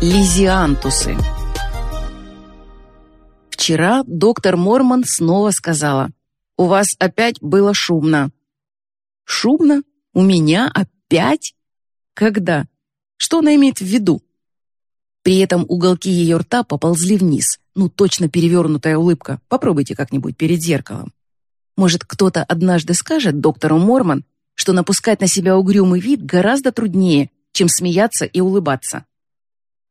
Лизиантусы. Вчера доктор Мормон снова сказала, «У вас опять было шумно». «Шумно? У меня опять? Когда? Что она имеет в виду?» При этом уголки ее рта поползли вниз. Ну, точно перевернутая улыбка. Попробуйте как-нибудь перед зеркалом. Может, кто-то однажды скажет доктору Мормон, что напускать на себя угрюмый вид гораздо труднее, чем смеяться и улыбаться.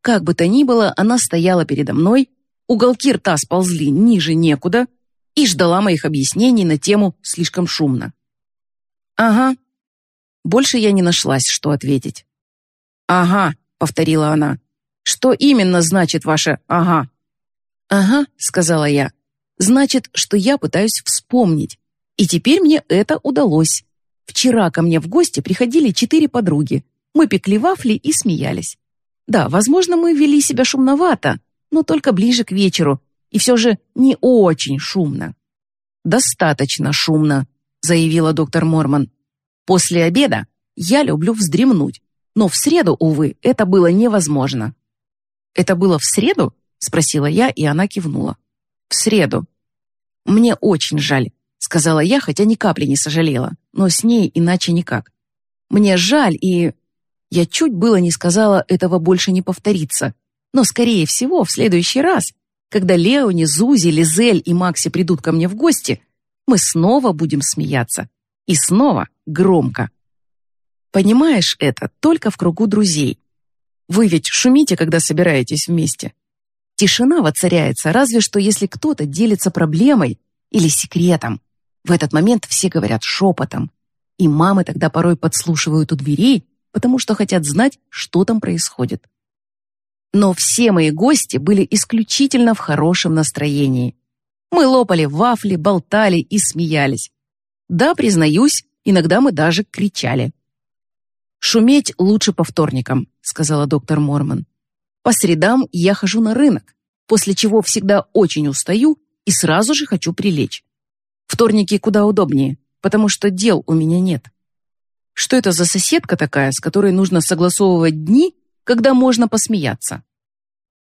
Как бы то ни было, она стояла передо мной, уголки рта сползли ниже некуда и ждала моих объяснений на тему «слишком шумно». «Ага». Больше я не нашлась, что ответить. «Ага», — повторила она. «Что именно значит ваше «ага»?» «Ага», — сказала я. «Значит, что я пытаюсь вспомнить. И теперь мне это удалось. Вчера ко мне в гости приходили четыре подруги. Мы пекли вафли и смеялись. Да, возможно, мы вели себя шумновато, но только ближе к вечеру, и все же не очень шумно. «Достаточно шумно», — заявила доктор Мормон. «После обеда я люблю вздремнуть, но в среду, увы, это было невозможно». «Это было в среду?» — спросила я, и она кивнула. «В среду». «Мне очень жаль», — сказала я, хотя ни капли не сожалела, но с ней иначе никак. «Мне жаль, и я чуть было не сказала, этого больше не повторится. Но, скорее всего, в следующий раз, когда Леони, Зузи, Лизель и Макси придут ко мне в гости, мы снова будем смеяться. И снова громко. Понимаешь это только в кругу друзей. Вы ведь шумите, когда собираетесь вместе. Тишина воцаряется, разве что если кто-то делится проблемой или секретом. В этот момент все говорят шепотом. И мамы тогда порой подслушивают у дверей, потому что хотят знать, что там происходит. Но все мои гости были исключительно в хорошем настроении. Мы лопали вафли, болтали и смеялись. Да, признаюсь, иногда мы даже кричали. «Шуметь лучше по вторникам», — сказала доктор Мормон. «По средам я хожу на рынок, после чего всегда очень устаю и сразу же хочу прилечь. Вторники куда удобнее, потому что дел у меня нет. Что это за соседка такая, с которой нужно согласовывать дни, когда можно посмеяться?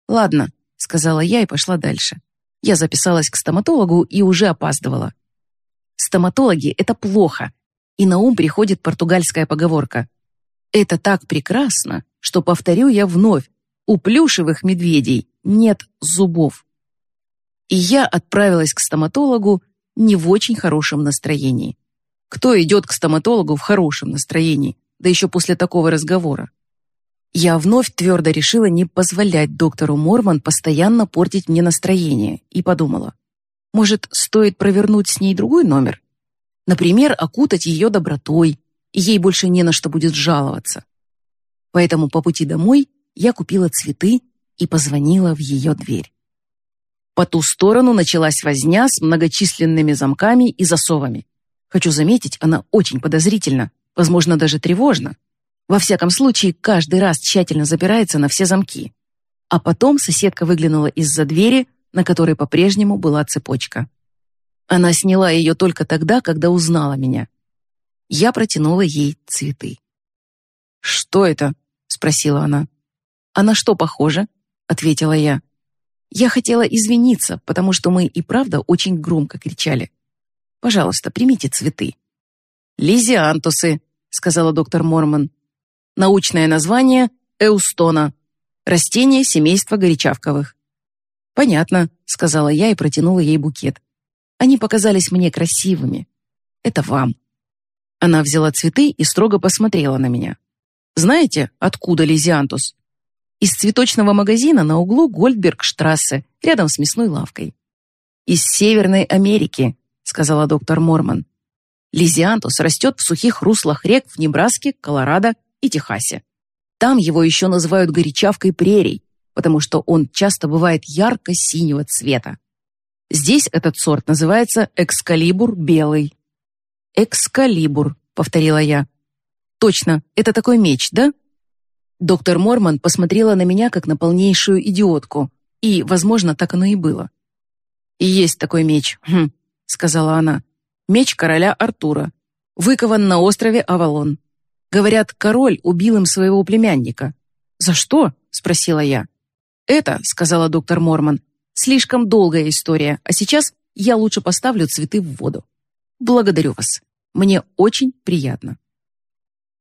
Ладно, сказала я и пошла дальше. Я записалась к стоматологу и уже опаздывала. Стоматологи — это плохо, и на ум приходит португальская поговорка. Это так прекрасно, что, повторю я вновь, у плюшевых медведей нет зубов. И я отправилась к стоматологу не в очень хорошем настроении. Кто идет к стоматологу в хорошем настроении, да еще после такого разговора? Я вновь твердо решила не позволять доктору Морман постоянно портить мне настроение и подумала, может, стоит провернуть с ней другой номер? Например, окутать ее добротой, и ей больше не на что будет жаловаться. Поэтому по пути домой я купила цветы и позвонила в ее дверь. По ту сторону началась возня с многочисленными замками и засовами. Хочу заметить, она очень подозрительна, возможно, даже тревожна. Во всяком случае, каждый раз тщательно запирается на все замки. А потом соседка выглянула из-за двери, на которой по-прежнему была цепочка. Она сняла ее только тогда, когда узнала меня. Я протянула ей цветы. «Что это?» — спросила она. «А на что похоже?» — ответила я. Я хотела извиниться, потому что мы и правда очень громко кричали. Пожалуйста, примите цветы». «Лизиантусы», — сказала доктор Мормон. «Научное название — эустона. Растение семейства горячавковых». «Понятно», — сказала я и протянула ей букет. «Они показались мне красивыми. Это вам». Она взяла цветы и строго посмотрела на меня. «Знаете, откуда лизиантус?» «Из цветочного магазина на углу Гольдбергштрассе, рядом с мясной лавкой». «Из Северной Америки», сказала доктор Морман. Лизиантус растет в сухих руслах рек в Небраске, Колорадо и Техасе. Там его еще называют горячавкой прерий, потому что он часто бывает ярко-синего цвета. Здесь этот сорт называется экскалибур белый. «Экскалибур», — повторила я. «Точно, это такой меч, да?» Доктор Морман посмотрела на меня как на полнейшую идиотку, и, возможно, так оно и было. «И есть такой меч. Хм, — сказала она. «Меч короля Артура. Выкован на острове Авалон. Говорят, король убил им своего племянника». «За что?» — спросила я. «Это, — сказала доктор Мормон, — слишком долгая история, а сейчас я лучше поставлю цветы в воду. Благодарю вас. Мне очень приятно».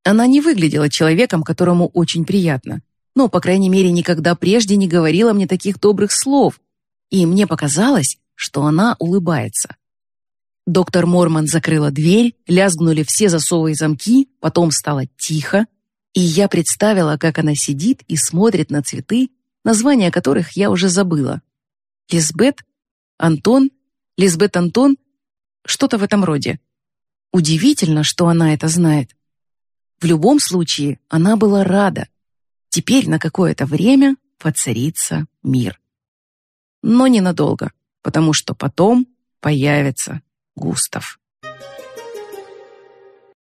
Она не выглядела человеком, которому очень приятно, но, по крайней мере, никогда прежде не говорила мне таких добрых слов, и мне показалось, что она улыбается. Доктор Мормон закрыла дверь, лязгнули все засовы и замки, потом стало тихо, и я представила, как она сидит и смотрит на цветы, названия которых я уже забыла. Лизбет? Антон? Лизбет Антон? Что-то в этом роде. Удивительно, что она это знает. В любом случае, она была рада. Теперь на какое-то время воцарится мир. Но ненадолго, потому что потом появится Густав.